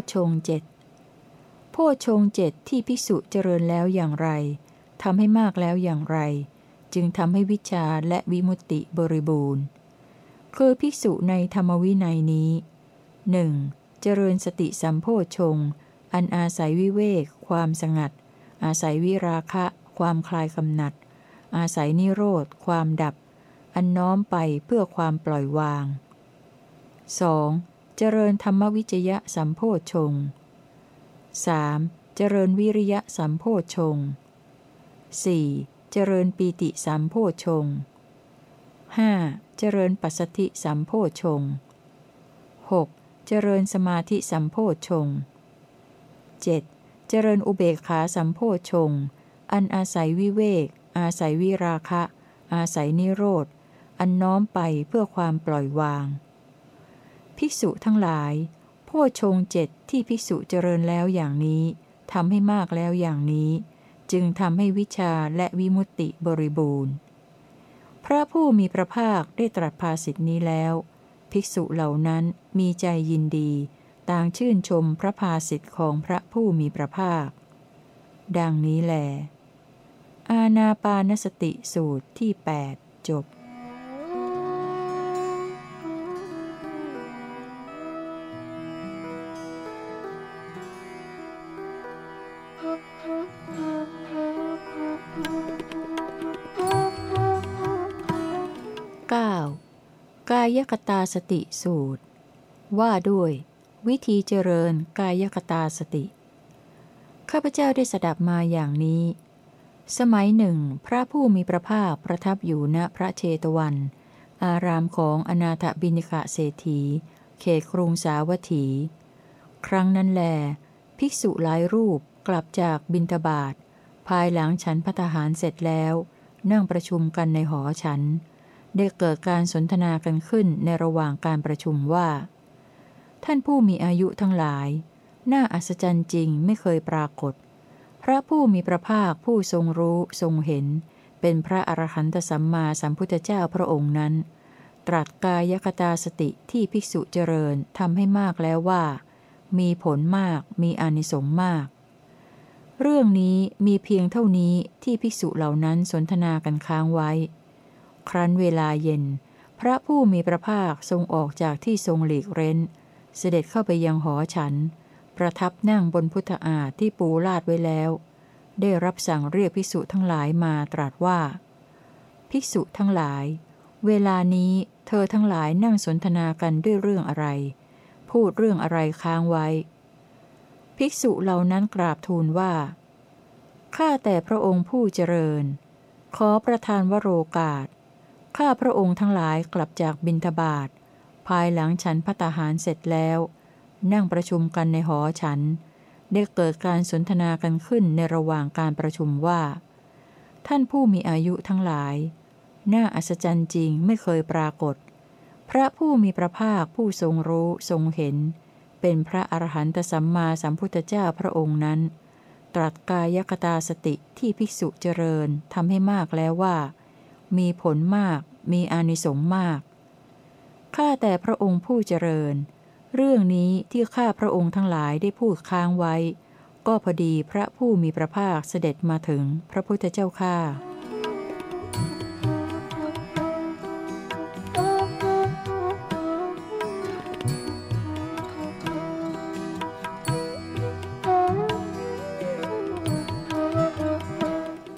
พชงเจ็ดโพชงเจ็ดที่ภิกษุเจริญแล้วอย่างไรทำให้มากแล้วอย่างไร จึงทำให้วิชาและวิมุตติบริบูรณ์ คือภิกษุในธรรมวินัยนี้หนึ่งเจริญสติสัมโพชง อันอาศัยวิเวก ความสงัด อาศัยวิราคะ ความคลายกำหนัด อาศัยนิโรธ ความดับ อันน้อมไปเพื่อความปล่อยวาง 2. เจริญธรรมวิจยะสัมโพชง 3. เจริญวิริยะสัมโพชง 4. เจริญปีติสัมโพชง 5. เจริญปัสสติสัมโพชง 6. เจริญสมาธิสัมโพชง 7. เจริญอุเบกขาสัมโพชงอันอาศัยวิเวก อาศัยวิราคะ อาศัยนิโรธ อันน้อมไปเพื่อความปล่อยวาง ภิกษุทั้งหลายโพชงเจ็ดที่ภิกษุเจริญแล้วอย่างนี้ทำให้มากแล้วอย่างนี้ จึงทำให้วิชาและวิมุตติบริบูรณ์ พระผู้มีพระภาคได้ตรัสภาสิทธินี้แล้ว ภิกษุเหล่านั้นมีใจยินดี ต่างชื่นชมพระภาสิทธิของพระผู้มีพระภาค ดังนี้แหลอาณาปานสติสูตรที่ 8 จบ กตาสติสูตร ว่าด้วย วิธีเจริญกายกตาสติ ข้าพเจ้าได้สดับมาอย่างนี้ สมัยหนึ่ง พระผู้มีพระภาคประทับอยู่ณพระเชตวัน อารามของอนาถบินิกะเศรษฐี เขตกรุงสาวัตถี ครั้งนั้นแล ภิกษุหลายรูปกลับจากบินทบาทภายหลังฉันพัฒหารเสร็จแล้ว นั่งประชุมกันในหอฉัน ได้เกิดการสนทนากันขึ้นในระหว่างการประชุมว่า ท่านผู้มีอายุทั้งหลาย น่าอัศจรรย์จริงไม่เคยปรากฏ พระผู้มีพระภาคผู้ทรงรู้ทรงเห็น เป็นพระอรหันตสัมมาสัมพุทธเจ้าพระองค์นั้น ตรัสกายคตาสติที่ภิกษุเจริญทำให้มากแล้วว่า มีผลมากมีอนิสงส์มากเรื่องนี้มีเพียงเท่านี้ที่ภิกษุเหล่านั้นสนทนากันค้างไว้ ครั้นเวลาเย็น พระผู้มีพระภาคทรงออกจากที่ทรงหลีกเร้น เสด็จเข้าไปยังหอฉัน ประทับนั่งบนพุทธาที่ปูลาดไว้แล้ว ได้รับสั่งเรียกภิกษุทั้งหลายมาตรัสว่า ภิกษุทั้งหลาย เวลานี้เธอทั้งหลายนั่งสนทนากันด้วยเรื่องอะไร พูดเรื่องอะไรค้างไว้ ภิกษุเหล่านั้นกราบทูลว่าข้าแต่พระองค์ผู้เจริญ ขอประทานวโรกาส ข้าพระองค์ทั้งหลายกลับจากบินทบาทภายหลังฉันพัตหารเสร็จแล้ว นั่งประชุมกันในหอฉัน ได้เกิดการสนทนากันขึ้นในระหว่างการประชุมว่า ท่านผู้มีอายุทั้งหลาย น่าอัศจรรย์จริงไม่เคยปรากฏ พระผู้มีพระภาคผู้ทรงรู้ทรงเห็น เป็นพระอรหันตสัมมาสัมพุทธเจ้าพระองค์นั้น ตรัสกายกตาสติที่ภิกษุเจริญทำให้มากแล้วว่า มีผลมาก มีอานิสงส์มาก ข้าแต่พระองค์ผู้เจริญ เรื่องนี้ที่ข้าพระองค์ทั้งหลายได้พูดค้างไว้ ก็พอดีพระผู้มีพระภาคเสด็จมาถึงพระพุทธเจ้าข้า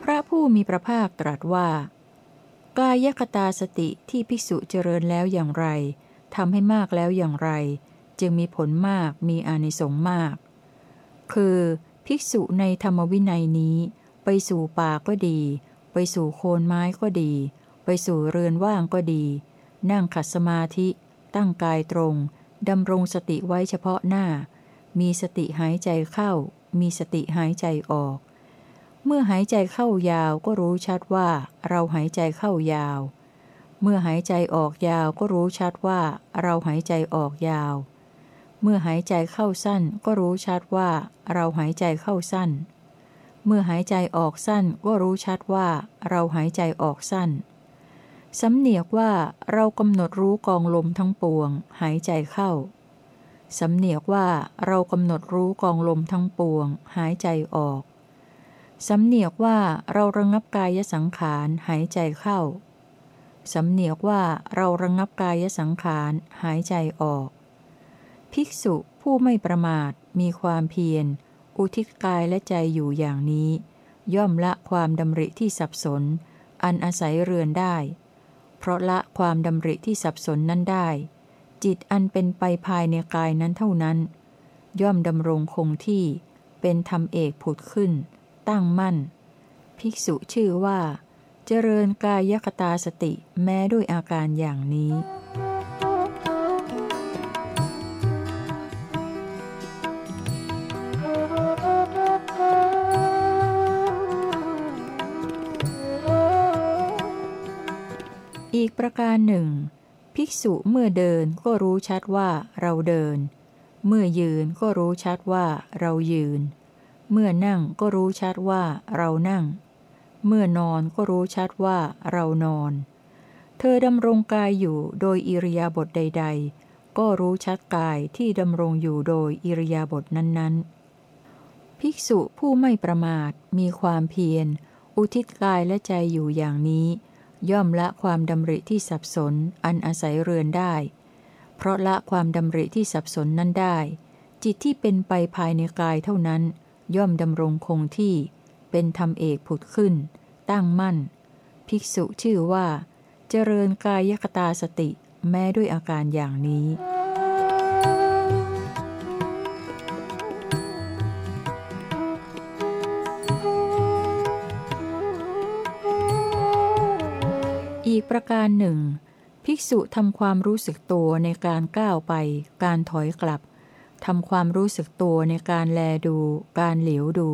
พระผู้มีพระภาคตรัสว่า กายคตาสติที่ภิกษุเจริญแล้วอย่างไรทำให้มากแล้วอย่างไร จึงมีผลมากมีอานิสงส์มาก คือภิกษุในธรรมวินัยนี้ ไปสู่ป่าก็ดี ไปสู่โคนไม้ก็ดี ไปสู่เรือนว่างก็ดี นั่งขัดสมาธิ ตั้งกายตรงดำรงสติไว้เฉพาะหน้า มีสติหายใจเข้า มีสติหายใจออก เมื่อหายใจเข้ายาวก็รู้ชัดว่า เราหายใจเข้ายาว เมื่อหายใจออกยาวก็รู้ชัดว่า เราหายใจออกยาว เมื่อหายใจเข้าสั้นก็รู้ชัดว่า เราหายใจเข้าสั้น เมื่อหายใจออกสั้นก็รู้ชัดว่า เราหายใจออกสั้นสำเนียกว่าเรากำหนดรู้กองลมทั้งปวง หายใจเข้า สำเนียกว่าเรากำหนดรู้กองลมทั้งปวง หายใจออก สำเนียกว่าเราระงับกายสังขารหายใจเข้า สำเนียกว่าเราระงับกายสังขารหายใจออก ภิกษุผู้ไม่ประมาทมีความเพียร อุทิศกายและใจอยู่อย่างนี้ ย่อมละความดำริที่สับสน อันอาศัยเรือนได้ เพราะละความดำริที่สับสนนั้นได้ จิตอันเป็นไปภายในกายนั้นเท่านั้น ย่อมดำรงคงที่เป็นธรรมเอกผุดขึ้น ตั้งมั่น ภิกษุชื่อว่า เจริญกายคตาสติแม้ด้วยอาการอย่างนี้ อีกประการหนึ่ง ภิกษุเมื่อเดินก็รู้ชัดว่าเราเดิน เมื่อยืนก็รู้ชัดว่าเรายืน เมื่อนั่งก็รู้ชัดว่าเรานั่ง เมื่อนอนก็รู้ชัดว่าเรานอน เธอดำรงกายอยู่โดยอิริยาบถใด ๆ ก็รู้ชัดกายที่ดำรงอยู่โดยอิริยาบถนั้นๆ ภิกษุผู้ไม่ประมาทมีความเพียร อุทิศกายและใจอยู่อย่างนี้ ย่อมละความดำริที่สับสนอันอาศัยเรือนได้ เพราะละความดำริที่สับสนนั้นได้จิตที่เป็นไปภายในกายเท่านั้น ย่อมดำรงคงที่เป็นธรรมเอกผุดขึ้น ตั้งมั่น ภิกษุชื่อว่า เจริญกายคตาสติแม้ด้วยอาการอย่างนี้ อีกประการหนึ่ง ภิกษุทำความรู้สึกตัวในการก้าวไป การถอยกลับ ทำความรู้สึกตัวในการแลดู การเหลียวดู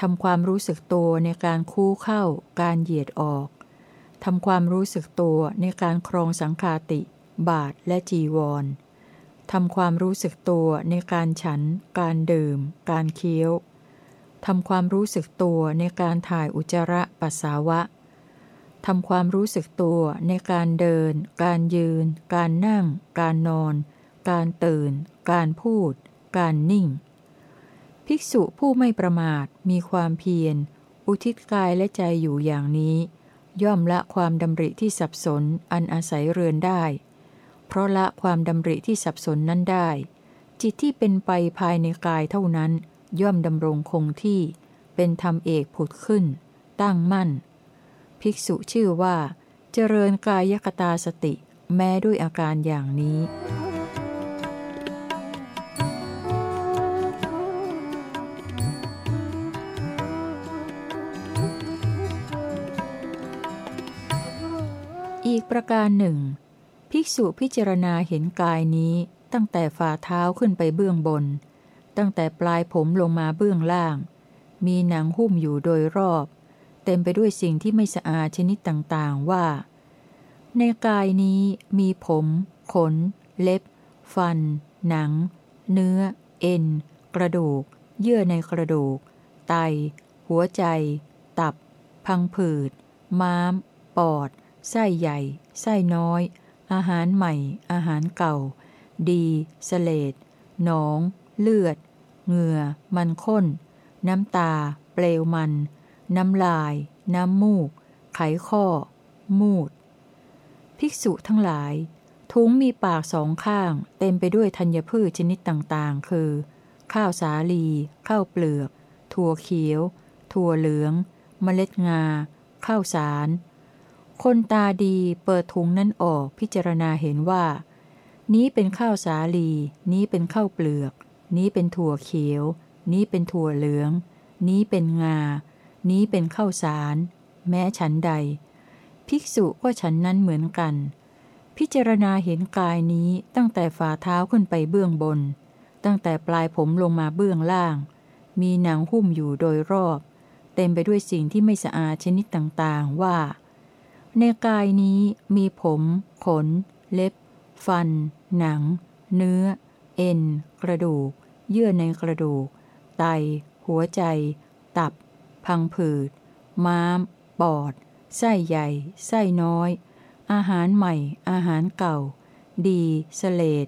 ทำความรู้สึกตัวในการคู่เข้า การเหยียดออกทำความรู้สึกตัวในการครองสังคาติ บาทและจีวรทำความรู้สึกตัวในการฉัน การดื่ม การเคี้ยวทำความรู้สึกตัวในการถ่ายอุจจาระปัสสาวะทำความรู้สึกตัวในการเดิน การยืน การนั่ง การนอน การตื่น การพูด การนิ่ง ภิกษุผู้ไม่ประมาทมีความเพียร อุทิศกายและใจอยู่อย่างนี้ ย่อมละความดำริที่สับสนอันอาศัยเรือนได้ เพราะละความดำริที่สับสนนั้นได้ จิตที่เป็นไปภายในกายเท่านั้น ย่อมดำรงคงที่ เป็นธรรมเอกผุดขึ้น ตั้งมั่น ภิกษุชื่อว่า เจริญกายคตาสติแม้ด้วยอาการอย่างนี้ อีกประการหนึ่ง ภิกษุพิจารณาเห็นกายนี้ตั้งแต่ฝ่าเท้าขึ้นไปเบื้องบน ตั้งแต่ปลายผมลงมาเบื้องล่าง มีหนังหุ้มอยู่โดยรอบ เต็มไปด้วยสิ่งที่ไม่สะอาดชนิดต่างๆว่า ในกายนี้มีผม ขน เล็บ ฟัน หนัง เนื้อ เอ็น กระดูก เยื่อในกระดูก ไต หัวใจ ตับ พังผืด ม้าม ปอด ไส้ใหญ่ ไส้น้อย อาหารใหม่ อาหารเก่า ดีสเลดหนอง เลือด เหงื่อ มันข้น น้ำตา เปลวมัน น้ำลาย น้ำมูก ไขข้อ มูด ภิกษุทั้งหลาย ทุ้งมีปากสองข้าง เต็มไปด้วยธัญพืชชนิดต่างๆ คือ ข้าวสาลี ข้าวเปลือก ถั่วเขียว ถั่วเหลือง เมล็ดงา ข้าวสาร คนตาดีเปิดถุงนั้นออกพิจารณาเห็นว่า นี้เป็นข้าวสาลี นี้เป็นข้าวเปลือก นี้เป็นถั่วเขียว นี้เป็นถั่วเหลือง นี้เป็นงา นี้เป็นข้าวสาร แม้ฉันใด ภิกษุก็ฉันนั้นเหมือนกัน พิจารณาเห็นกายนี้ตั้งแต่ฝ่าเท้าขึ้นไปเบื้องบน ตั้งแต่ปลายผมลงมาเบื้องล่าง มีหนังหุ้มอยู่โดยรอบ เต็มไปด้วยสิ่งที่ไม่สะอาดชนิดต่างๆว่า ในกายนี้มีผม ขน เล็บ ฟัน หนัง เนื้อ เอ็น กระดูก เยื่อในกระดูก ไต หัวใจ ตับ พังผืด ม้าม ปอด ไส้ใหญ่ ไส้น้อย อาหารใหม่ อาหารเก่า ดีสเลด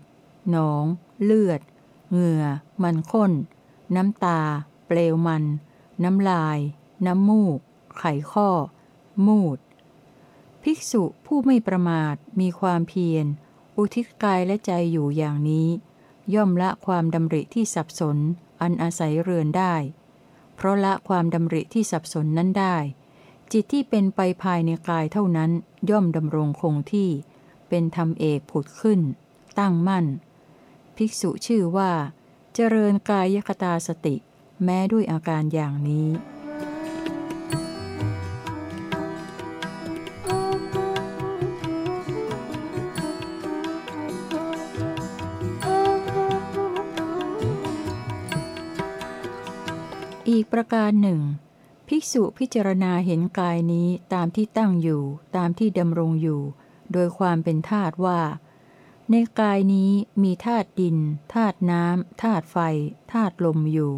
หนอง เลือด เหงื่อ มันข้น น้ำตา เปลวมัน น้ำลาย น้ำมูก ไขข้อ มูด ภิกษุผู้ไม่ประมาทมีความเพียร อุทิศกายและใจอยู่อย่างนี้ ย่อมละความดำริที่สับสน อันอาศัยเรือนได้ เพราะละความดำริที่สับสนนั้นได้ จิตที่เป็นไปภายในกายเท่านั้นย่อมดำรงคงที่ เป็นธรรมเอกผุดขึ้น ตั้งมั่น ภิกษุชื่อว่า เจริญกายคตาสติ แม้ด้วยอาการอย่างนี้ อีกประการหนึ่ง ภิกษุพิจารณาเห็นกายนี้ตามที่ตั้งอยู่ ตามที่ดำรงอยู่ โดยความเป็นธาตุว่า ในกายนี้มีธาตุดินธาตุน้ำธาตุไฟธาตุลมอยู่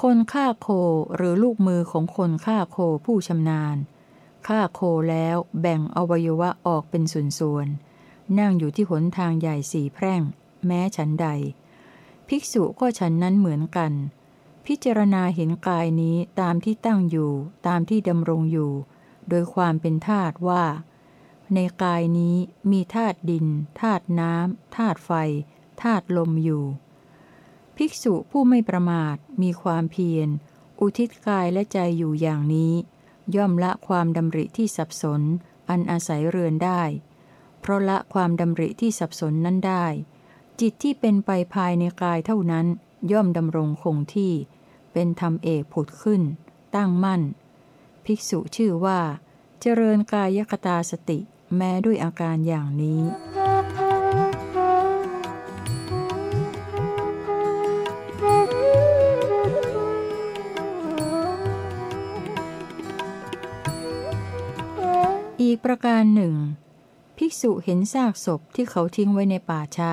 คนฆ่าโคหรือลูกมือของคนฆ่าโคผู้ชำนาญฆ่าโคแล้วแบ่งอวัยวะออกเป็นส่วนๆนั่งอยู่ที่หนทางใหญ่สี่แพร่ง แม้ฉันใด ภิกษุก็ฉันนั้นเหมือนกัน พิจารณาเห็นกายนี้ตามที่ตั้งอยู่ ตามที่ดำรงอยู่ โดยความเป็นธาตุว่า ในกายนี้มีธาตุดินธาตุน้ำธาตุไฟธาตุลมอยู่ ภิกษุผู้ไม่ประมาทมีความเพียร อุทิศกายและใจอยู่อย่างนี้ ย่อมละความดำริที่สับสน อันอาศัยเรือนได้ เพราะละความดำริที่สับสนนั้นได้ จิตที่เป็นไปภายในกายเท่านั้นย่อมดำรงคงที่ เป็นธรรมเอกผุดขึ้น ตั้งมั่น ภิกษุชื่อว่า เจริญกายคตาสติแม้ด้วยอาการอย่างนี้ อีกประการหนึ่ง ภิกษุเห็นซากศพที่เขาทิ้งไว้ในป่าช้า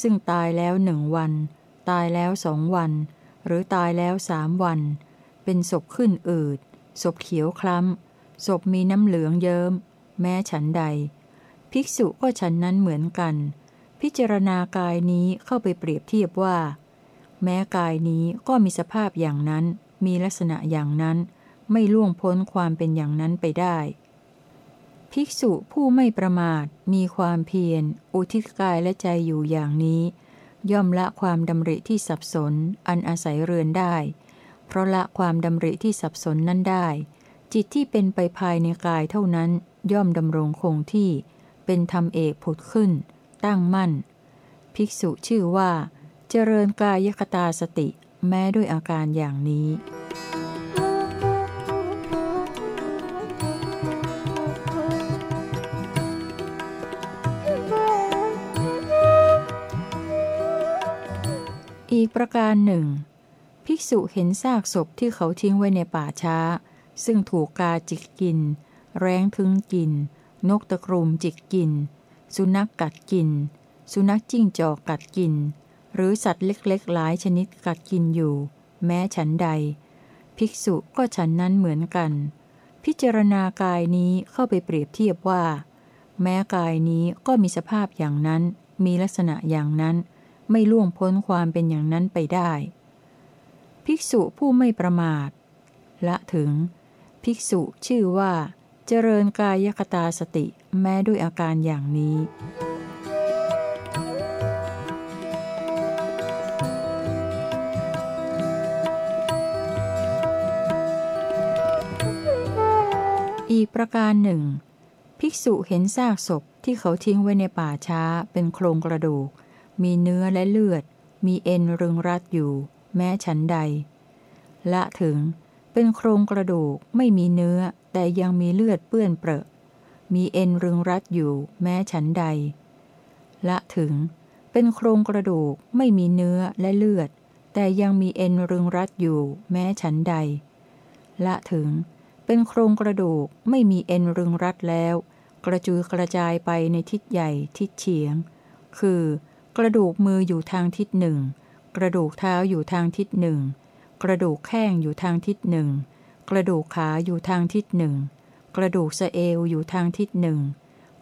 ซึ่งตายแล้วหนึ่งวัน ตายแล้วสองวัน หรือตายแล้วสามวัน เป็นศพขึ้นอืดศพเขียวคล้ำศพมีน้ำเหลืองเยิม้ม แม้ฉันใด ภิกษุก็ฉันนั้นเหมือนกัน พิจารณากายนี้เข้าไปเปรียบเทียบว่า แม้กายนี้ก็มีสภาพอย่างนั้น มีลักษณะอย่างนั้น ไม่ล่วงพ้นความเป็นอย่างนั้นไปได้ ภิกษุผู้ไม่ประมาทมีความเพียร อุทิศกายและใจอยู่อย่างนี้ ย่อมละความดำริที่สับสน อันอาศัยเรือนได้ เพราะละความดำริที่สับสนนั้นได้ จิตที่เป็นไปภายในกายเท่านั้นย่อมดำรงคงที่ เป็นธรรมเอกผุดขึ้น ตั้งมั่น ภิกษุชื่อว่า เจริญกายคตาสติ แม้ด้วยอาการอย่างนี้ อีกประการหนึ่ง ภิกษุเห็นซากศพที่เขาทิ้งไว้ในป่าช้า ซึ่งถูกกาจิกกิน แร้งทึงกิน นกตะกรุมจิกกิน สุนัขกกัดกิน สุนัขจิ้งจอกกัดกิน หรือสัตว์เล็กๆ หลายชนิดกัดกินอยู่ แม้ฉันใด ภิกษุก็ฉันนั้นเหมือนกัน พิจารณากายนี้เข้าไปเปรียบเทียบว่า แม้กายนี้ก็มีสภาพอย่างนั้น มีลักษณะอย่างนั้น ไม่ล่วงพ้นความเป็นอย่างนั้นไปได้ ภิกษุผู้ไม่ประมาท ละถึง ภิกษุชื่อว่า เจริญกายคตาสติแม้ด้วยอาการอย่างนี้อีกประการหนึ่ง ภิกษุเห็นซากศพที่เขาทิ้งไว้ในป่าช้าเป็นโครงกระดูก มีเนื้อและเลือด มีเอ็นรึงรัดอยู่ แม้ฉันใด ละถึงเป็นโครงกระดูกไม่มีเนื้อ แต่ยังมีเลือดเปื้อนเปรอะ มีเอ็นรึงรัดอยู่ แม้ฉันใด ละถึงเป็นโครงกระดูกไม่มีเนื้อและเลือด แต่ยังมีเอ็นรึงรัดอยู่ แม้ฉันใด ละถึงเป็นโครงกระดูกไม่มีเอ็นรึงรัดแล้ว กระจุยกระจายไปในทิศใหญ่ทิศเฉียง คือ กระดูกมืออยู่ทางทิศหนึ่ง กระดูกเท้าอยู่ทางทิศหนึ่ง กระดูกแข้งอยู่ทางทิศหนึ่ง กระดูกขาอยู่ทางทิศหนึ่ง กระดูกสะเอวอยู่ทางทิศหนึ่ง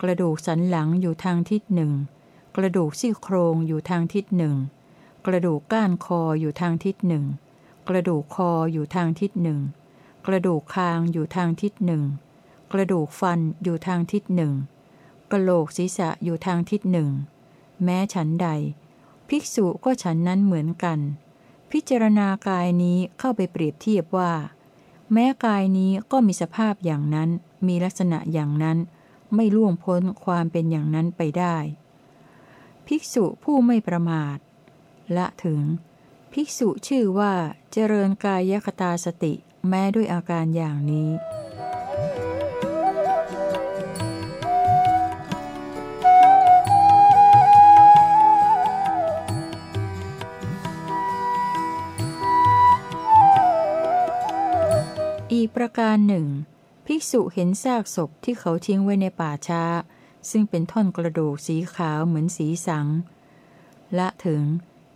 กระดูกสันหลังอยู่ทางทิศหนึ่งกกระดูกซี่โครงอยู่ทางทิศหนึ่ง กระดูกก้านคออยู่ทางทิศหนึ่ง กระดูกคออยู่ทางทิศหนึ่ง กระดูกคางอยู่ทางทิศหนึ่ง กระดูกฟันอยู่ทางทิศหนึ่งกระโหลกศีรษะอยู่ทางทิศหนึ่ง แม้ฉันใด ภิกษุก็ฉันนั้นเหมือนกัน พิจารณากายนี้เข้าไปเปรียบเทียบว่า แม้กายนี้ก็มีสภาพอย่างนั้น มีลักษณะอย่างนั้น ไม่ล่วงพ้นความเป็นอย่างนั้นไปได้ ภิกษุผู้ไม่ประมาท ละถึง ภิกษุชื่อว่าเจริญกายคตาสติแม้ด้วยอาการอย่างนี้ ประการหนึ่ง ภิกษุเห็นซากศพที่เขาทิ้งไว้ในป่าช้า ซึ่งเป็นท่อนกระดูกสีขาวเหมือนสีสัง ละถึง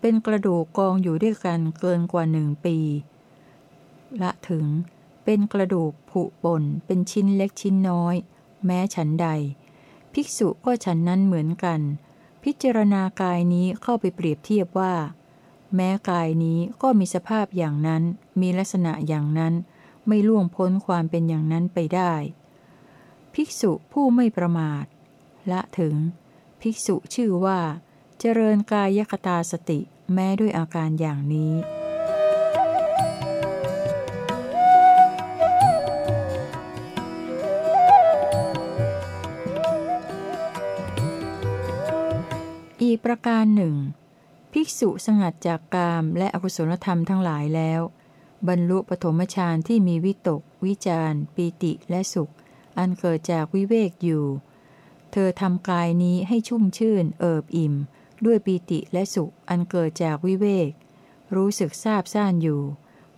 เป็นกระดูกกองอยู่ด้วยกันเกินกว่าหนึ่งปี ละถึงเป็นกระดูกผุป่นเป็นชิ้นเล็กชิ้นน้อย แม้ฉันใด ภิกษุก็ฉันนั้นเหมือนกัน พิจารณากายนี้เข้าไปเปรียบเทียบว่า แม้กายนี้ก็มีสภาพอย่างนั้น มีลักษณะอย่างนั้น ไม่ล่วงพ้นความเป็นอย่างนั้นไปได้ ภิกษุผู้ไม่ประมาท ละถึง ภิกษุชื่อว่า เจริญกายคตาสติแม้ด้วยอาการอย่างนี้อีกประการหนึ่งภิกษุสงัดจากกามและอกุศลธรรมทั้งหลายแล้ว บรรลุปฐมฌานที่มีวิตก วิจารปีติและสุข อันเกิดจากวิเวกอยู่ เธอทำกายนี้ให้ชุ่มชื่น เอิบอิ่ม ด้วยปีติและสุข อันเกิดจากวิเวก รู้สึกซาบซ่านอยู่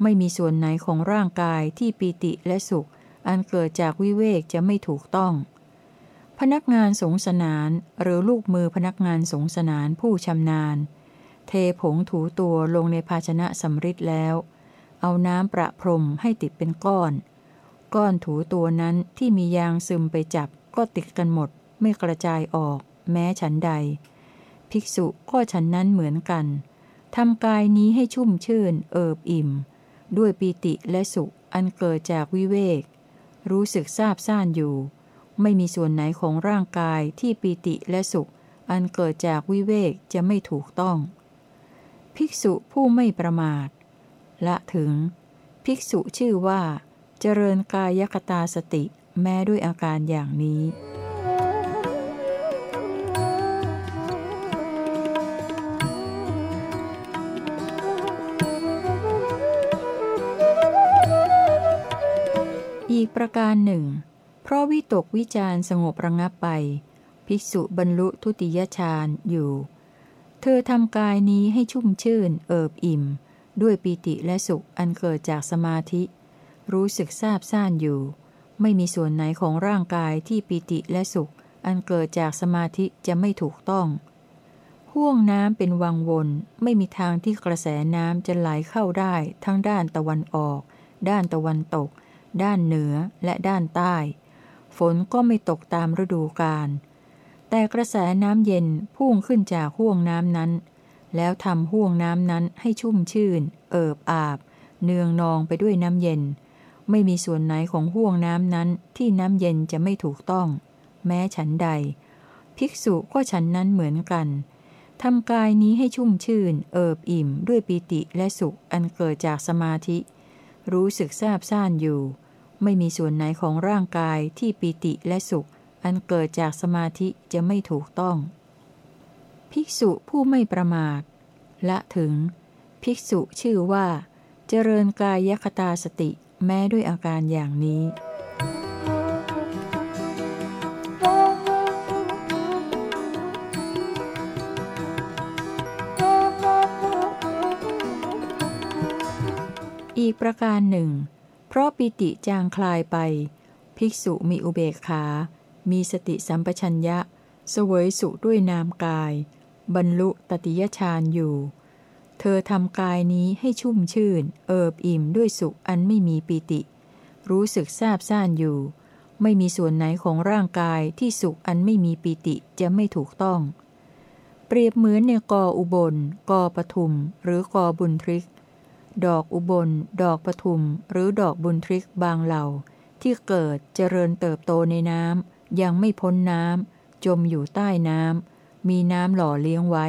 ไม่มีส่วนไหนของร่างกายที่ปีติและสุข อันเกิดจากวิเวกจะไม่ถูกต้อง พนักงานสงสนานหรือลูกมือพนักงานสงสนานผู้ชำนาญ เทผงถูตัวลงในภาชนะสำริดแล้ว เอาน้ำประพรมให้ติดเป็นก้อน ก้อนถูตัวนั้นที่มียางซึมไปจับก็ติดกันหมด ไม่กระจายออก แม้ฉันใด ภิกษุก็ฉันนั้นเหมือนกันทำกายนี้ให้ชุ่มชื่น เอิบอิ่ม ด้วยปีติและสุขอันเกิดจากวิเวก รู้สึกซาบซ่านอยู่ ไม่มีส่วนไหนของร่างกายที่ปีติและสุข อันเกิดจากวิเวกจะไม่ถูกต้อง ภิกษุผู้ไม่ประมาท ละถึง ภิกษุชื่อว่า เจริญกายคตาสติแม้ด้วยอาการอย่างนี้ อีกประการหนึ่ง เพราะวิตกวิจารสงบระงับไป ภิกษุบรรลุทุติยฌานอยู่ เธอทำกายนี้ให้ชุ่มชื่นเอิบอิ่ม ด้วยปีติและสุขอันเกิดจากสมาธิ รู้สึกซาบซ่านอยู่ ไม่มีส่วนไหนของร่างกายที่ปีติและสุข อันเกิดจากสมาธิจะไม่ถูกต้องห่วงน้ำเป็นวังวนไม่มีทางที่กระแสน้ำจะไหลเข้าได้ ทั้งด้านตะวันออก ด้านตะวันตก ด้านเหนือและด้านใต้ ฝนก็ไม่ตกตามฤดูกาลแต่กระแสน้ำเย็นพุ่งขึ้นจากห่วงน้ำนั้น แล้วทำห่วงน้ำนั้นให้ชุ่มชื่น เอิบอาบ เนืองนองไปด้วยน้ำเย็น ไม่มีส่วนไหนของห่วงน้ำนั้นที่น้ำเย็นจะไม่ถูกต้อง แม้ฉันใด ภิกษุก็ฉันนั้นเหมือนกันทำกายนี้ให้ชุ่มชื่น เอิบอิ่ม ด้วยปิติและสุขอันเกิดจากสมาธิ รู้สึกซาบซ่านอยู่ ไม่มีส่วนไหนของร่างกายที่ปิติและสุข อันเกิดจากสมาธิจะไม่ถูกต้อง ภิกษุผู้ไม่ประมาทละถึง ภิกษุชื่อว่า เจริญกายคตาสติแม้ด้วยอาการอย่างนี้ อีกประการหนึ่ง เพราะปิติจางคลายไป ภิกษุมีอุเบกขา มีสติสัมปชัญญะสวยสุด้วยนามกาย บรรลุตติยฌานอยู่ เธอทำกายนี้ให้ชุ่มชื่น เอิบอิ่มด้วยสุขอันไม่มีปีติ รู้สึกซาบซ่านอยู่ ไม่มีส่วนไหนของร่างกายที่สุขอันไม่มีปีติจะไม่ถูกต้อง เปรียบเหมือนในกออุบล กอปทุม หรือกอบุญทริก ดอกอุบล ดอกปทุม หรือดอกบุญทริกบางเหล่า ที่เกิดเจริญเติบโตในน้ำยังไม่พ้นน้ำจมอยู่ใต้น้ำ มีน้ำหล่อเลี้ยงไว้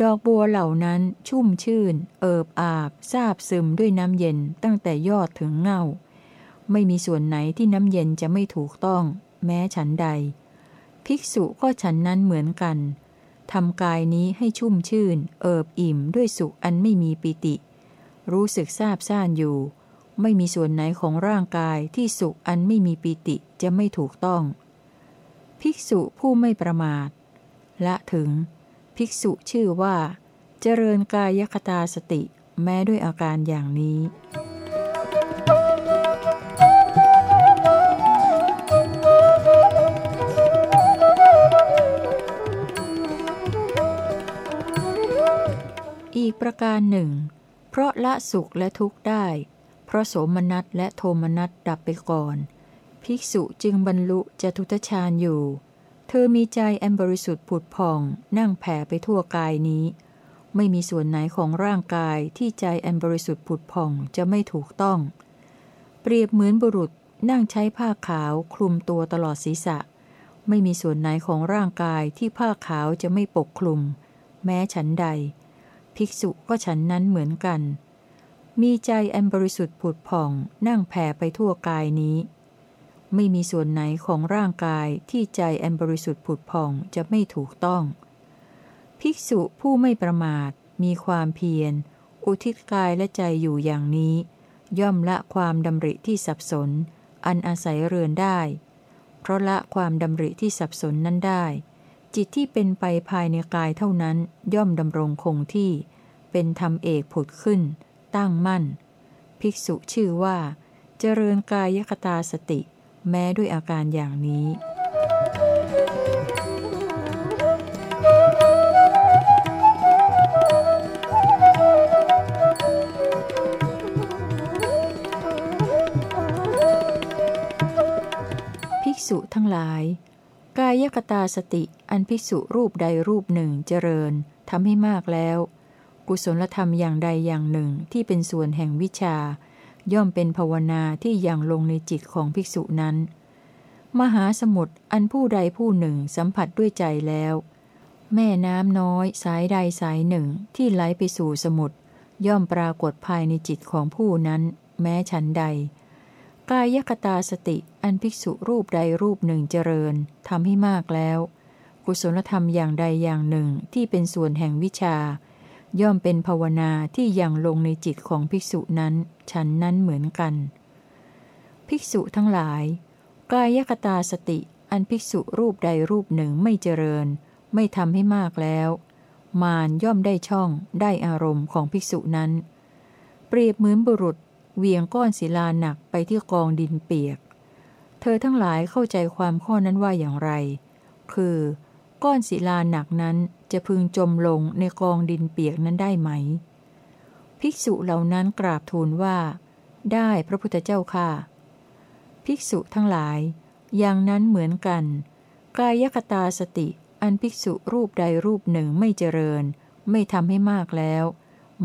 ดอกบัวเหล่านั้นชุ่มชื่น เอิบอาบซาบซึมด้วยน้ำเย็นตั้งแต่ยอดถึงเงาไม่มีส่วนไหนที่น้ำเย็นจะไม่ถูกต้อง แม้ฉันใด ภิกษุก็ฉันนั้นเหมือนกันทำกายนี้ให้ชุ่มชื่น เอิบอิ่มด้วยสุขอันไม่มีปิติ รู้สึกซาบซ่านอยู่ ไม่มีส่วนไหนของร่างกายที่สุขอันไม่มีปิติจะไม่ถูกต้อง ภิกษุผู้ไม่ประมาท ละถึง ภิกษุชื่อว่า เจริญกายคตาสติแม้ด้วยอาการอย่างนี้ อีกประการหนึ่ง เพราะละสุขและทุกข์ได้ เพราะโสมนัสและโทมนัสดับไปก่อน ภิกษุจึงบรรลุจตุตฌานอยู่ อมีใจอันบริสุทธิ์ผุดผ่องนั่งแผ่ไปทั่วกายนี้ ไม่มีส่วนไหนของร่างกายที่ใจอันบริสุทธิ์ผุดผ่องจะไม่ถูกต้อง เปรียบเหมือนบุรุษนั่งใช้ผ้าขาวคลุมตัวตลอดศีรษะ ไม่มีส่วนไหนของร่างกายที่ผ้าขาวจะไม่ปกคลุม แม้ฉันใด ภิกษุก็ฉันนั้นเหมือนกัน มีใจอันบริสุทธิ์ผุดผ่องนั่งแผ่ไปทั่วกายนี้ ไม่มีส่วนไหนของร่างกายที่ใจอันบริสุทธิ์ผุดผ่องจะไม่ถูกต้อง ภิกษุผู้ไม่ประมาท มีความเพียร อุทิศกายและใจอยู่อย่างนี้ ย่อมละความดำริที่สับสน อันอาศัยเรือนได้ เพราะละความดำริที่สับสนนั้นได้ จิตที่เป็นไปภายในกายเท่านั้นย่อมดำรงคงที่ เป็นธรรมเอกผุดขึ้น ตั้งมั่น ภิกษุชื่อว่า เจริญกายคตาสติ แม้ด้วยอาการอย่างนี้ ภิกษุทั้งหลาย กายกตาสติอันภิกษุรูปใดรูปหนึ่งเจริญทำให้มากแล้ว กุศลธรรมอย่างใดอย่างหนึ่งที่เป็นส่วนแห่งวิชา ย่อมเป็นภาวนาที่ยังลงในจิตของภิกษุนั้น มหาสมุทรอันผู้ใดผู้หนึ่งสัมผัสด้วยใจแล้ว แม่น้ำน้อยสายใดสายหนึ่งที่ไหลไปสู่สมุทรย่อมปรากฏภายในจิตของผู้นั้น แม้ฉันใด กายคตาสติอันภิกษุรูปใดรูปหนึ่งเจริญทำให้มากแล้ว กุศลธรรมอย่างใดอย่างหนึ่งที่เป็นส่วนแห่งวิชา ย่อมเป็นภาวนาที่ยังลงในจิตของภิกษุนั้นฉันนั้นเหมือนกัน ภิกษุทั้งหลาย กายคตาสติอันภิกษุรูปใดรูปหนึ่งไม่เจริญ ไม่ทำให้มากแล้ว มารย่อมได้ช่องได้อารมณ์ของภิกษุนั้น เปรียบเหมือนบุรุษเวียงก้อนศิลาหนักไปที่กองดินเปียก เธอทั้งหลายเข้าใจความข้อนั้นว่าอย่างไร คือ ก้อนศิลาหนักนั้นจะพึงจมลงในกองดินเปียกนั้นได้ไหม ภิกษุเหล่านั้นกราบทูลว่า ได้พระพุทธเจ้าค่ะ ภิกษุทั้งหลาย อย่างนั้นเหมือนกัน กายคตาสติ อันภิกษุรูปใดรูปหนึ่งไม่เจริญ ไม่ทำให้มากแล้ว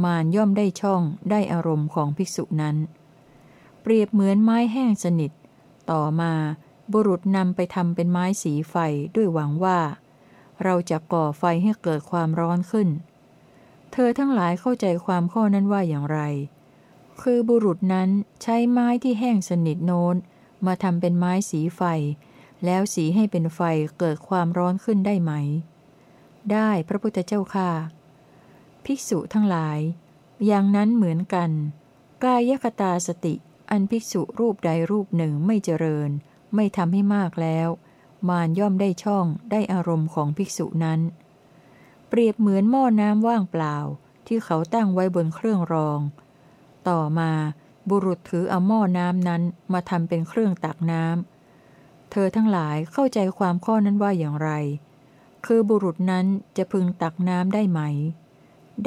มารย่อมได้ช่องได้อารมณ์ของภิกษุนั้น เปรียบเหมือนไม้แห้งสนิท ต่อมาบุรุษนำไปทำเป็นไม้สีไฟด้วยหวังว่า เราจะก่อไฟให้เกิดความร้อนขึ้น เธอทั้งหลายเข้าใจความข้อนั้นว่าอย่างไร คือบุรุษนั้นใช้ไม้ที่แห้งสนิทโน้น มาทำเป็นไม้สีไฟ แล้วสีให้เป็นไฟเกิดความร้อนขึ้นได้ไหม ได้พระพุทธเจ้าค่ะ ภิกษุทั้งหลาย อย่างนั้นเหมือนกัน กายคตาสติอันภิกษุรูปใดรูปหนึ่งไม่เจริญ ไม่ทำให้มากแล้ว มารย่อมได้ช่องได้อารมณ์ของภิกษุนั้น เปรียบเหมือนหม้อน้ำว่างเปล่าที่เขาตั้งไว้บนเครื่องรอง ต่อมาบุรุษถือเอาหม้อน้ำนั้นมาทำเป็นเครื่องตักน้ำ เธอทั้งหลายเข้าใจความข้อนั้นว่าอย่างไร คือบุรุษนั้นจะพึงตักน้ำได้ไหม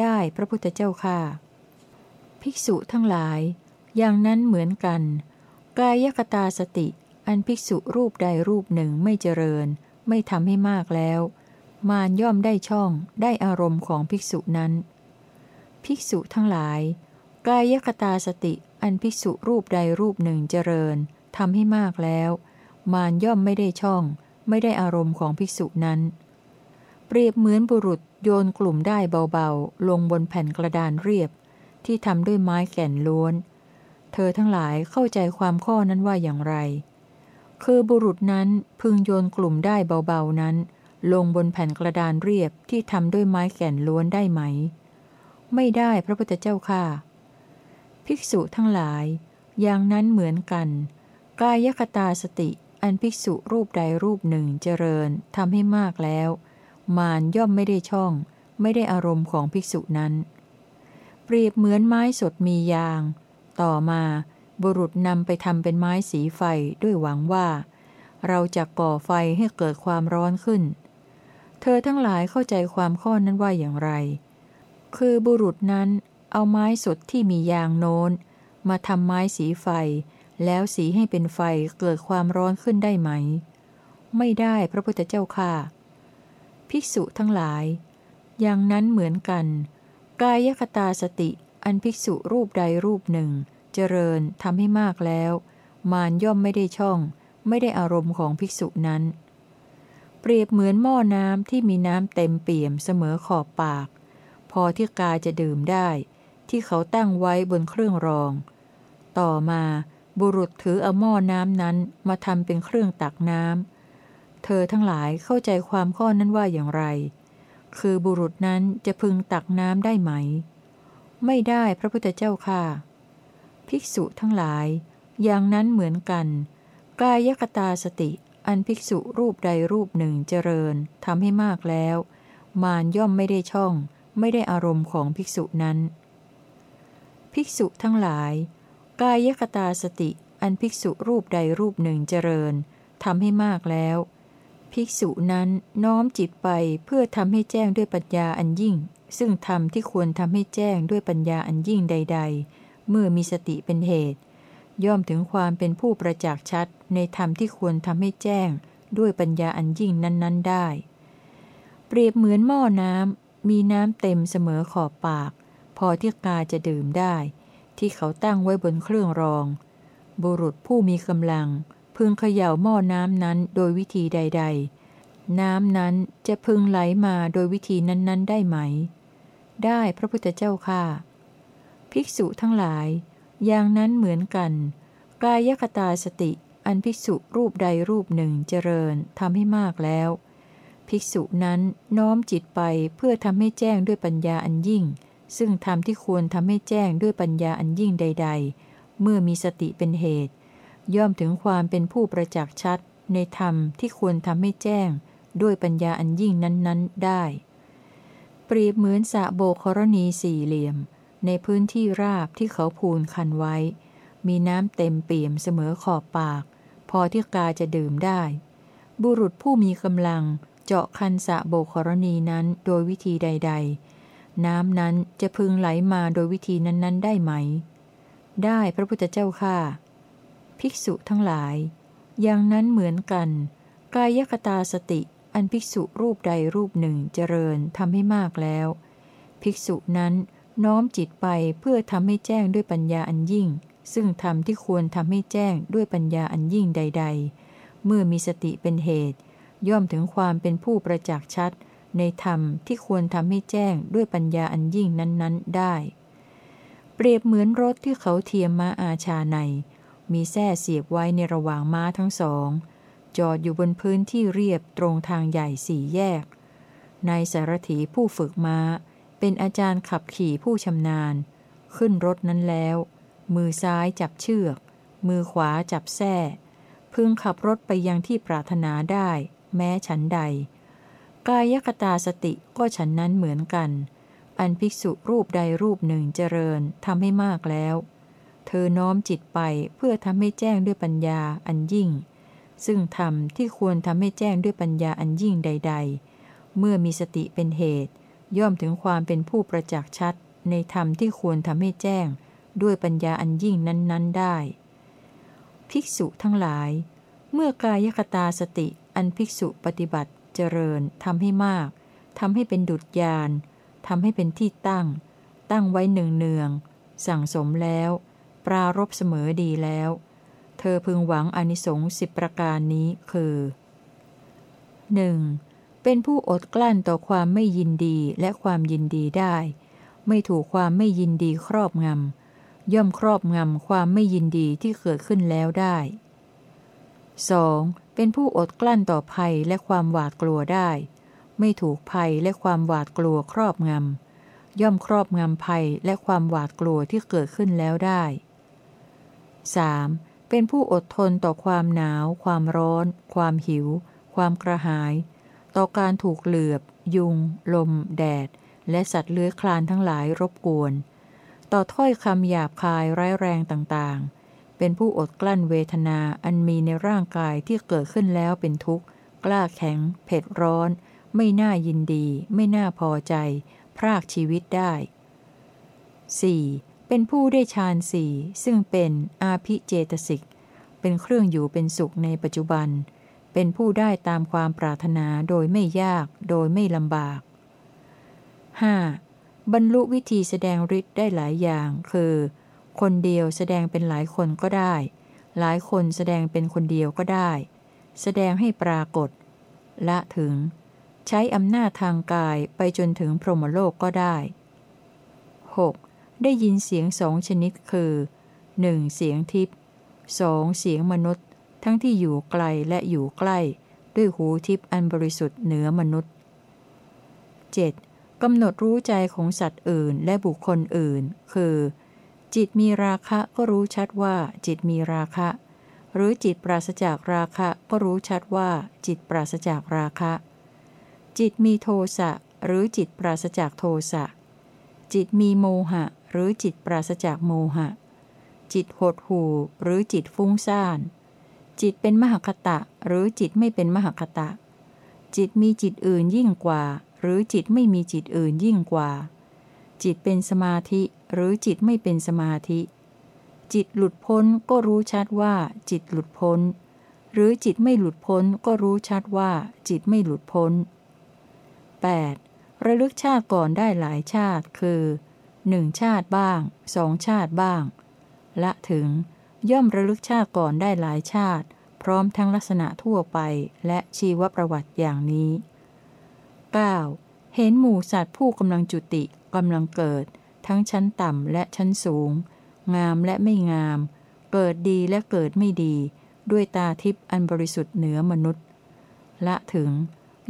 ได้พระพุทธเจ้าค่ะ ภิกษุทั้งหลาย อย่างนั้นเหมือนกัน กายคตาสติ อันภิกษุรูปใดรูปหนึ่งไม่เจริญ ไม่ทำให้มากแล้ว มารย่อมได้ช่องได้อารมณ์ของภิกษุนั้น ภิกษุทั้งหลาย กายคตาสติอันภิกษุรูปใดรูปหนึ่งเจริญทำให้มากแล้ว มารย่อมไม่ได้ช่อง ไม่ได้อารมณ์ของภิกษุนั้น เปรียบเหมือนบุรุษโยนกลุ่มได้เบาๆ ลงบนแผ่นกระดานเรียบ ที่ทำด้วยไม้แก่นล้วน เธอทั้งหลายเข้าใจความข้อนั้นว่าอย่างไร คือบุรุษนั้นพึงโยนกลุ่มได้เบาๆนั้น ลงบนแผ่นกระดานเรียบที่ทำด้วยไม้แก่นล้วนได้ไหม ไม่ได้พระพุทธเจ้าค่ะ ภิกษุทั้งหลาย อย่างนั้นเหมือนกัน กายคตาสติอันภิกษุรูปใดรูปหนึ่งเจริญทำให้มากแล้ว มารย่อมไม่ได้ช่อง ไม่ได้อารมณ์ของภิกษุนั้น เปรียบเหมือนไม้สดมียาง ต่อมา บุรุษนำไปทำเป็นไม้สีไฟด้วยหวังว่า เราจะก่อไฟให้เกิดความร้อนขึ้น เธอทั้งหลายเข้าใจความข้อนั้นว่าอย่างไร คือบุรุษนั้นเอาไม้สดที่มียางโน้น มาทำไม้สีไฟ แล้วสีให้เป็นไฟเกิดความร้อนขึ้นได้ไหม ไม่ได้พระพุทธเจ้าค่ะ ภิกษุทั้งหลาย อย่างนั้นเหมือนกัน กายคตาสติอันภิกษุรูปใดรูปหนึ่ง เจริญทำให้มากแล้ว มารย่อมไม่ได้ช่อง ไม่ได้อารมณ์ของภิกษุนั้น เปรียบเหมือนหม้อน้ำที่มีน้ำเต็มเปี่ยมเสมอขอบปาก พอที่กายจะดื่มได้ ที่เขาตั้งไว้บนเครื่องรอง ต่อมาบุรุษถือเอาหม้อน้ำนั้นมาทำเป็นเครื่องตักน้ำ เธอทั้งหลายเข้าใจความข้อนั้นว่าอย่างไร คือบุรุษนั้นจะพึงตักน้ำได้ไหม ไม่ได้พระพุทธเจ้าค่ะ ภิกษุทั้งหลาย อย่างนั้นเหมือนกัน กายคตาสติ อันภิกษุรูปใดรูปหนึ่งเจริญทำให้มากแล้ว มารย่อมไม่ได้ช่อง ไม่ได้อารมณ์ของภิกษุนั้น ภิกษุทั้งหลาย กายคตาสติ อันภิกษุรูปใดรูปหนึ่งเจริญทำให้มากแล้ว ภิกษุนั้นน้อมจิตไปเพื่อทำให้แจ้งด้วยปัญญาอันยิ่ง ซึ่งธรรมที่ควรทำให้แจ้งด้วยปัญญาอันยิ่งใด ๆ เมื่อมีสติเป็นเหตุ ย่อมถึงความเป็นผู้ประจักษ์ชัดในธรรมที่ควรทำให้แจ้งด้วยปัญญาอันยิ่งนั้น ๆ ได้ เปรียบเหมือนหม้อน้ำมีน้ำเต็มเสมอขอบปาก พอที่กาจะดื่มได้ ที่เขาตั้งไว้บนเครื่องรอง บุรุษผู้มีกำลัง พึงเขย่าหม้อน้ำนั้นโดยวิธีใด ๆ น้ำนั้นจะพึงไหลมาโดยวิธีนั้น ๆ ได้ไหม ได้พระพุทธเจ้าค่ะ ภิกษุทั้งหลาย อย่างนั้นเหมือนกัน กายคตาสติ อันภิกษุรูปใดรูปหนึ่งเจริญทำให้มากแล้ว ภิกษุนั้นน้อมจิตไปเพื่อทำให้แจ้งด้วยปัญญาอันยิ่ง ซึ่งธรรมที่ควรทำให้แจ้งด้วยปัญญาอันยิ่งใด ๆ เมื่อมีสติเป็นเหตุ ย่อมถึงความเป็นผู้ประจักษ์ชัด ในธรรมที่ควรทำให้แจ้ง ด้วยปัญญาอันยิ่งนั้นๆได้ เปรียบเหมือนสระโบกรณีสี่เหลี่ยม ในพื้นที่ราบที่เขาพูนคันไว้ มีน้ำเต็มเปี่ยมเสมอขอบปาก พอที่กาจะดื่มได้ บุรุษผู้มีกำลังเจาะคันสะโบกรณีนั้นโดยวิธีใด ๆ น้ำนั้นจะพึงไหลมาโดยวิธีนั้น ๆ ได้ไหม ได้พระพุทธเจ้าค่ะ ภิกษุทั้งหลาย อย่างนั้นเหมือนกัน กายคตาสติอันภิกษุรูปใดรูปหนึ่งเจริญทำให้มากแล้ว ภิกษุนั้น น้อมจิตไปเพื่อทำให้แจ้งด้วยปัญญาอันยิ่ง ซึ่งธรรมที่ควรทำให้แจ้งด้วยปัญญาอันยิ่งใด ๆ เมื่อมีสติเป็นเหตุ ย่อมถึงความเป็นผู้ประจักษ์ชัด ในธรรมที่ควรทำให้แจ้งด้วยปัญญาอันยิ่งนั้นๆ ได้ เปรียบเหมือนรถที่เขาเทียมม้าอาชาใน มีแส้เสียบไว้ในระหว่างม้าทั้งสอง จอดอยู่บนพื้นที่เรียบตรงทางใหญ่สี่แยกนายสารถีผู้ฝึกม้า เป็นอาจารย์ขับขี่ผู้ชำนาญ ขึ้นรถนั้นแล้ว มือซ้ายจับเชือก มือขวาจับแส้พึงขับรถไปยังที่ปรารถนาได้ แม้ฉันใด กายคตาสติก็ฉันนั้นเหมือนกัน อันภิกษุรูปใดรูปหนึ่งเจริญทำให้มากแล้ว เธอน้อมจิตไปเพื่อทำให้แจ้งด้วยปัญญาอันยิ่ง ซึ่งธรรมที่ควรทำให้แจ้งด้วยปัญญาอันยิ่งใด ๆ เมื่อมีสติเป็นเหตุ ย่อมถึงความเป็นผู้ประจักษ์ชัด ในธรรมที่ควรทำให้แจ้ง ด้วยปัญญาอันยิ่งนั้น ๆ ได้ ภิกษุทั้งหลาย เมื่อกายคตาสติอันภิกษุปฏิบัติเจริญทำให้มากทำให้เป็นดุจยานทำให้เป็นที่ตั้ง ตั้งไว้หนึ่งเนือง สั่งสมแล้ว ปรารบเสมอดีแล้ว เธอพึงหวังอนิสงส์สิบประการนี้คือ 1. เป็นผู้อดกลั้นต่อความไม่ยินดีและความยินดีได้ ไม่ถูกความไม่ยินดีครอบงำย่อมครอบงำความไม่ยินดีที่เกิดขึ้นแล้วได้ 2. เป็นผู้อดกลั้นต่อภัยและความหวาดกลัวได้ ไม่ถูกภัยและความหวาดกลัวครอบงำย่อมครอบงำภัยและความหวาดกลัวที่เกิดขึ้นแล้วได้ 3. เป็นผู้อดทนต่อความหนาว ความร้อน ความหิว ความกระหาย ต่อการถูกเหลือบ ยุง ลม แดด และสัตว์เลื้อยคลานทั้งหลายรบกวน ต่อถ้อยคำหยาบคายร้ายแรงต่างๆ เป็นผู้อดกลั้นเวทนาอันมีในร่างกายที่เกิดขึ้นแล้วเป็นทุกข์ กล้าแข็ง เผ็ดร้อน ไม่น่ายินดี ไม่น่าพอใจ พรากชีวิตได้ 4. เป็นผู้ได้ฌานสี่ซึ่งเป็นอาภิเจตสิก เป็นเครื่องอยู่เป็นสุขในปัจจุบัน เป็นผู้ได้ตามความปรารถนาโดยไม่ยากโดยไม่ลำบาก 5. บรรลุวิธีแสดงฤทธิ์ได้หลายอย่าง คือ คนเดียวแสดงเป็นหลายคนก็ได้ หลายคนแสดงเป็นคนเดียวก็ได้ แสดงให้ปรากฏ ละถึง ใช้อำนาจทางกายไปจนถึงพรหมโลกก็ได้ 6. ได้ยินเสียงสองชนิดคือ 1. เสียงทิพย์สองเสียงมนุษย์ ทั้งที่อยู่ไกลและอยู่ใกล้ ด้วยหูทิพย์อันบริสุทธิ์เหนือมนุษย์ 7. กำหนดรู้ใจของสัตว์อื่นและบุคคลอื่น คือ จิตมีราคะก็รู้ชัดว่าจิตมีราคะ หรือจิตปราศจากราคะก็รู้ชัดว่าจิตปราศจากราคะ จิตมีโทสะหรือจิตปราศจากโทสะ จิตมีโมหะ หรือจิตปราศจากโมหะ จิตหดหูหรือจิตฟุ้งซ่าน จิตเป็นมหคตะหรือจิตไม่เป็นมหคตะ จิตมีจิตอื่นยิ่งกว่า หรือจิตไม่มีจิตอื่นยิ่งกว่า จิตเป็นสมาธิ หรือจิตไม่เป็นสมาธิ จิตหลุดพ้นก็รู้ชัดว่า จิตหลุดพ้น หรือจิตไม่หลุดพ้นก็รู้ชัดว่า จิตไม่หลุดพ้น 8. ระลึกชาติก่อนได้หลายชาติคือหนึ่งชาติบ้างสองชาติบ้าง ละถึง ย่อมระลึกชาติก่อนได้หลายชาติ พร้อมทั้งลักษณะทั่วไปและชีวประวัติอย่างนี้ 9. เห็นหมู่สัตว์ผู้กำลังจุติกำลังเกิด ทั้งชั้นต่ำและชั้นสูง งามและไม่งาม เกิดดีและเกิดไม่ดี ด้วยตาทิพย์อันบริสุทธิ์เหนือมนุษย์ ละถึง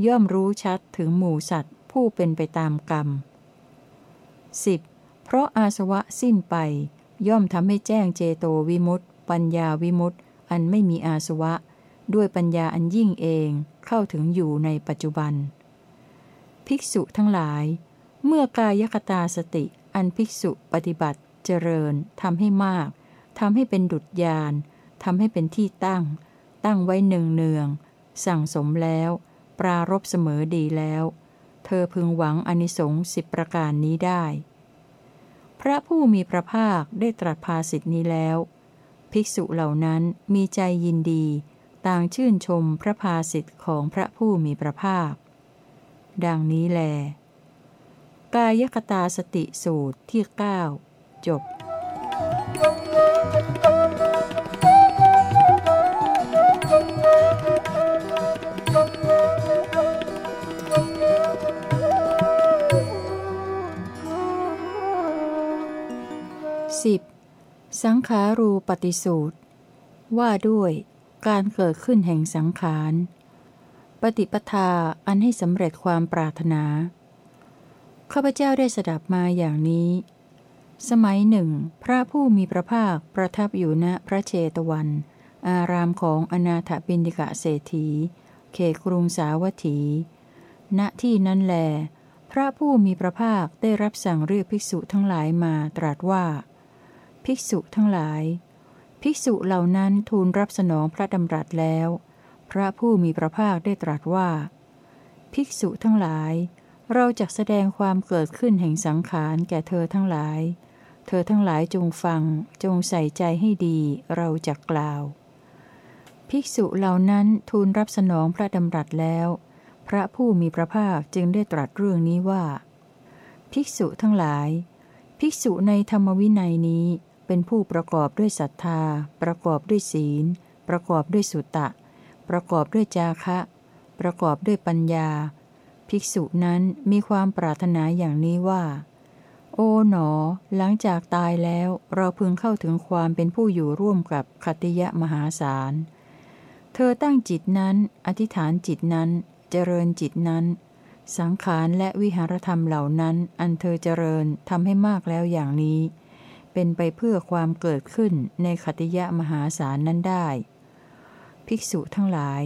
ย่อมรู้ชัดถึงหมู่สัตว์ผู้เป็นไปตามกรรม 10. เพราะอาสวะสิ้นไป ย่อมทำให้แจ้งเจโตวิมุตต์ปัญญาวิมุตต์อันไม่มีอาสวะ ด้วยปัญญาอันยิ่งเองเข้าถึงอยู่ในปัจจุบัน ภิกษุทั้งหลาย เมื่อกายคตาสติ อันภิกษุปฏิบัติเจริญทำให้มากทำให้เป็นดุจยานทำให้เป็นที่ตั้ง ตั้งไว้เนืองเนืองสั่งสมแล้ว ปรารบเสมอดีแล้ว เธอพึงหวังอนิสงส์สิบประการนี้ได้ พระผู้มีพระภาคได้ตรัสภาสิทธินี้แล้ว ภิกษุเหล่านั้นมีใจยินดี ต่างชื่นชมพระภาสิทธิ์ของพระผู้มีพระภาค ดังนี้แล กายคตาสติสูตรที่ 9 จบ Thank. 10. สังขารูปฏิสูตร ว่าด้วยการเกิดขึ้นแห่งสังขาร ปฏิปทาอันให้สำเร็จความปรารถนา ข้าพเจ้าได้สดับมาอย่างนี้ สมัยหนึ่ง พระผู้มีพระภาคประทับอยู่ณพระเชตวัน อารามของอนาถบินิกะเศรษฐี เขตกรุงสาวัตถี ณที่นั้นแล พระผู้มีพระภาคได้รับสั่งเรียกภิกษุทั้งหลายมาตรัสว่า ภิกษุทั้งหลาย ภิกษุเหล่านั้นทูลรับสนองพระดำรัสแล้ว พระผู้มีพระภาคได้ตรัสว่า ภิกษุทั้งหลาย เราจะแสดงความเกิดขึ้นแห่งสังขารแก่เธอทั้งหลาย เธอทั้งหลายจงฟัง จงใส่ใจให้ดี เราจะกล่าว ภิกษุเหล่านั้นทูลรับสนองพระดำรัสแล้วพพระผู้มีพระภาคจึงได้ตรัสเรื่องนี้ว่า ภิกษุทั้งหลายภิกษุในธรรมวินัยนี้ เป็นผู้ประกอบด้วยศรัทธา ประกอบด้วยศีล ประกอบด้วยสุตะ ประกอบด้วยจาคะ ประกอบด้วยปัญญา ภิกษุนั้นมีความปรารถนาอย่างนี้ว่า โอ๋หนอ หลังจากตายแล้วเราพึงเข้าถึงความเป็นผู้อยู่ร่วมกับคติยะมหาศาล เธอตั้งจิตนั้น อธิษฐานจิตนั้น เจริญจิตนั้น สังขารและวิหารธรรมเหล่านั้น อันเธอเจริญทำให้มากแล้วอย่างนี้ เป็นไปเพื่อความเกิดขึ้นในคติยะมหาศาลนั้นได้ ภิกษุทั้งหลาย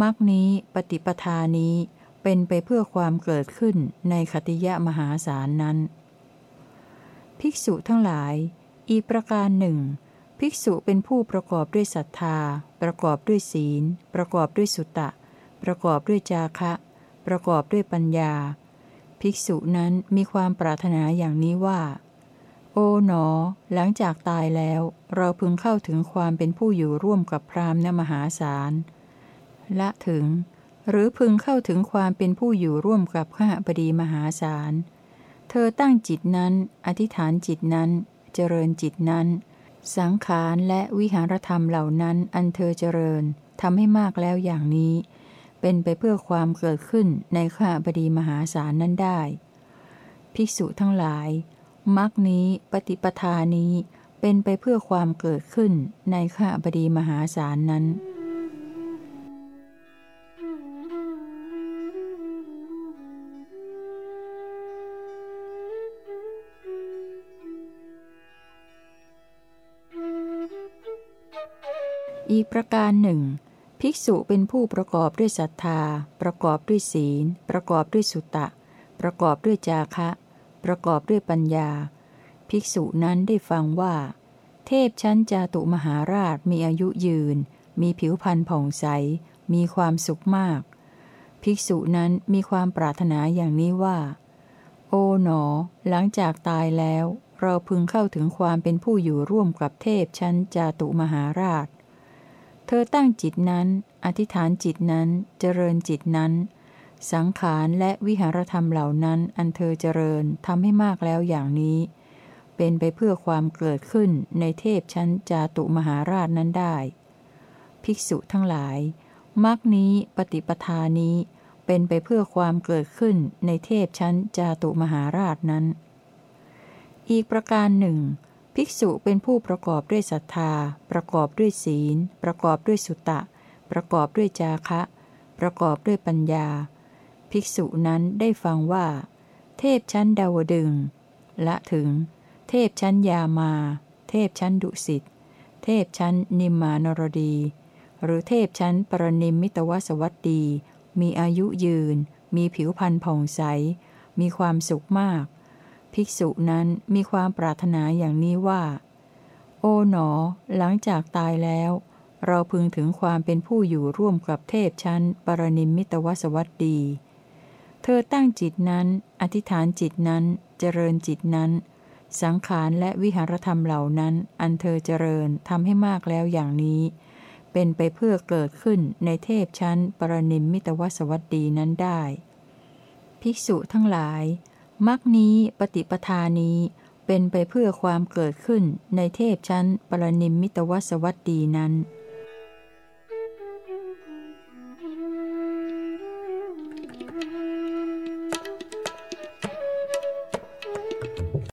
มรรคนี้ปฏิปทานี้เป็นไปเพื่อความเกิดขึ้นในคติยะมหาศาลนั้น ภิกษุทั้งหลาย อีกประการหนึ่ง ภิกษุเป็นผู้ประกอบด้วยศรัทธา ประกอบด้วยศีล ประกอบด้วยสุตะ ประกอบด้วยจาคะ ประกอบด้วยปัญญา ภิกษุนั้นมีความปรารถนาอย่างนี้ว่า อ๋หนอ หลังจากตายแล้ว เราพึงเข้าถึงความเป็นผู้อยู่ร่วมกับพรามณมหาศาล ละถึง หรือพึงเข้าถึงความเป็นผู้อยู่ร่วมกับข้าบดีมหาศาล เธอตั้งจิตนั้น อธิษฐานจิตนั้น เจริญจิตนั้น สังขารและวิหารธรรมเหล่านั้นอันเธอเจริญทำให้มากแล้วอย่างนี้ เป็นไปเพื่อความเกิดขึ้นในข้าบดีมหาศาลนั้นได้ ภิกษุทั้งหลาย มรรคนี้ปฏิปทานี้เป็นไปเพื่อความเกิดขึ้นในข้าบดีมหาศาลนั้น อีกประการหนึ่ง ภิกษุเป็นผู้ประกอบด้วยศรัทธา ประกอบด้วยศีล ประกอบด้วยสุตะ ประกอบด้วยจาคะ ประกอบด้วยปัญญา ภิกษุนั้นได้ฟังว่า เทพชั้นจาตุมหาราชมีอายุยืน มีผิวพรรณผ่องใส มีความสุขมาก ภิกษุนั้นมีความปรารถนาอย่างนี้ว่า โอ๋หนอ หลังจากตายแล้ว เราพึงเข้าถึงความเป็นผู้อยู่ร่วมกับเทพชั้นจาตุมหาราช เธอตั้งจิตนั้น อธิษฐานจิตนั้น เจริญจิตนั้น สังขารและวิหารธรรมเหล่านั้นอันเธอเจริญทำให้มากแล้วอย่างนี้ เป็นไปเพื่อความเกิดขึ้นในเทพชั้นจาตุมหาราชนั้นได้ ภิกษุทั้งหลายมรรคนี้ปฏิปทานี้ เป็นไปเพื่อความเกิดขึ้นในเทพชั้นจาตุมหาราชนั้น อีกประการหนึ่ง ภิกษุเป็นผู้ประกอบด้วยศรัทธา ประกอบด้วยศีล ประกอบด้วยสุตะ ประกอบด้วยจาคะ ประกอบด้วยปัญญา ภิกษุนั้นได้ฟังว่า เทพชั้นดาวดึงละถึง เทพชั้นยามา เทพชั้นดุสิต เทพชั้นนิมมานรดี หรือเทพชั้นปรนิมมิตวสวัสดี มีอายุยืน มีผิวพรรณผ่องใส มีความสุขมาก ภิกษุนั้นมีความปรารถนาอย่างนี้ว่า โอ๋หนอ หลังจากตายแล้ว เราพึงถึงความเป็นผู้อยู่ร่วมกับเทพชั้น ปรนิมมิตวสวัสดี ธอตั้งจิตนั้น อธิษฐานจิตนั้น เจริญจิตนั้น สังขารและวิหารธรรมเหล่านั้น อันเธอเจริญทำให้มากแล้วอย่างนี้ เป็นไปเพื่อเกิดขึ้นในเทพชั้น ปรนิมมิตวสวัสดีนั้นได้ ภิกษุทั้งหลายมรรคนี้ปฏิปทานี้ เป็นไปเพื่อความเกิดขึ้นในเทพชั้น ปรนิมมิตวสวัสดีนั้น